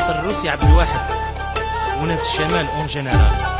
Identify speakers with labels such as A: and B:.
A: خاطر روسيا عبد الواحد وناس الشمال اون جينيرال